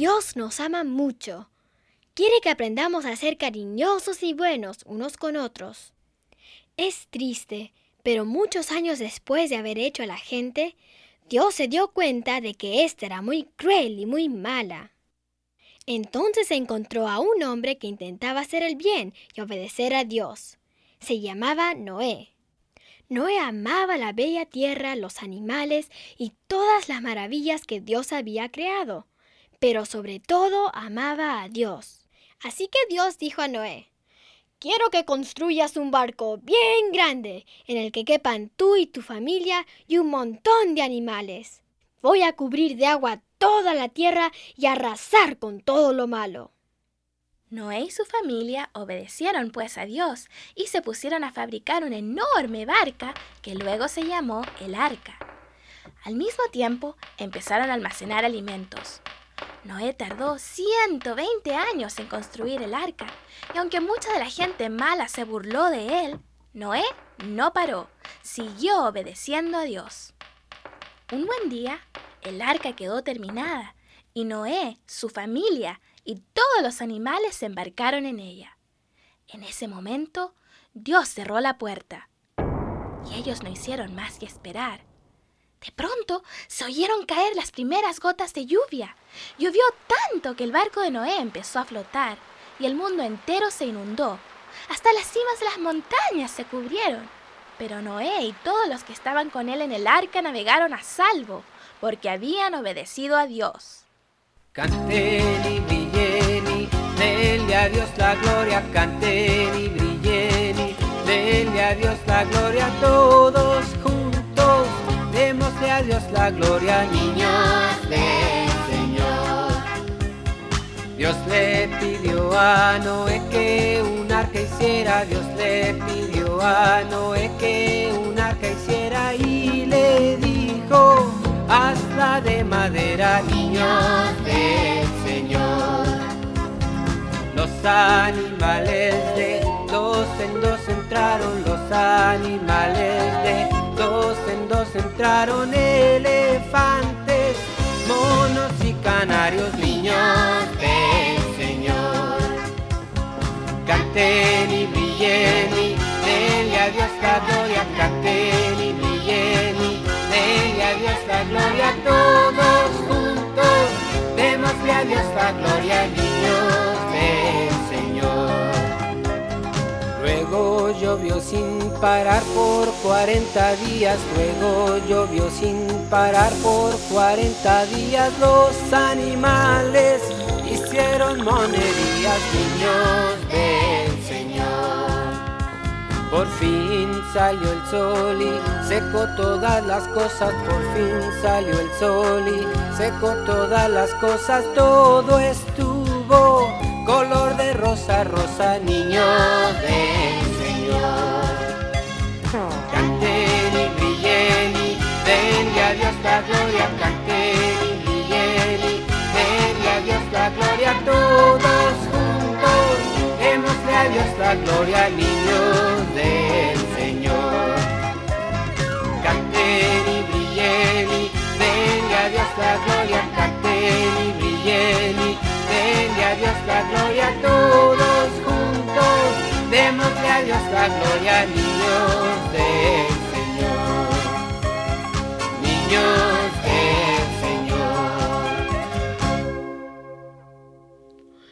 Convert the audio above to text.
Dios nos ama mucho. Quiere que aprendamos a ser cariñosos y buenos unos con otros. Es triste, pero muchos años después de haber hecho a la gente, Dios se dio cuenta de que ésta era muy cruel y muy mala. Entonces encontró a un hombre que intentaba hacer el bien y obedecer a Dios. Se llamaba Noé. Noé amaba la bella tierra, los animales y todas las maravillas que Dios había creado, pero sobre todo amaba a Dios. Así que Dios dijo a Noé, Quiero que construyas un barco bien grande en el que quepan tú y tu familia y un montón de animales. Voy a cubrir de agua toda la tierra y arrasar con todo lo malo. Noé y su familia obedecieron pues a Dios y se pusieron a fabricar una enorme barca que luego se llamó el arca. Al mismo tiempo empezaron a almacenar alimentos. Noé tardó 120 años en construir el arca, y aunque mucha de la gente mala se burló de él, Noé no paró, siguió obedeciendo a Dios. Un buen día, el arca quedó terminada, y Noé, su familia y todos los animales se embarcaron en ella. En ese momento, Dios cerró la puerta, y ellos no hicieron más que esperar de pronto se oyeron caer las primeras gotas de lluvia. Llovió tanto que el barco de Noé empezó a flotar y el mundo entero se inundó. Hasta las cimas de las montañas se cubrieron. Pero Noé y todos los que estaban con él en el arca navegaron a salvo, porque habían obedecido a Dios. Canten y brillen y a Dios la gloria, canten y brillen y a Dios la gloria todos a Dios la gloria, niños del Señor. Dios le pidió a Noé que un arca hiciera, Dios le pidió a Noé que un arca hiciera y le dijo, hazla de madera, niños del Señor. Los animales de dos en dos entraron, los animales de dos en dos entraron Brillen y denle a Dios la gloria, brillen y denle a Dios la gloria todos juntos. Démosle a Dios la gloria, niños del Luego llovió sin parar por 40 días, luego llovió sin parar por 40 días. Los animales hicieron monerías, niños Señor. Por fin salió el sol y secó todas las cosas, por fin salió el sol y secó todas las cosas, todo estuvo color de rosa, rosa, niños del Señor. Canten y brillen y denle a Dios la gloria, canten y brillen y denle a Dios la gloria, todos juntos, démosle a Dios la gloria, niños todos juntos, démosle a Dios la gloria, niños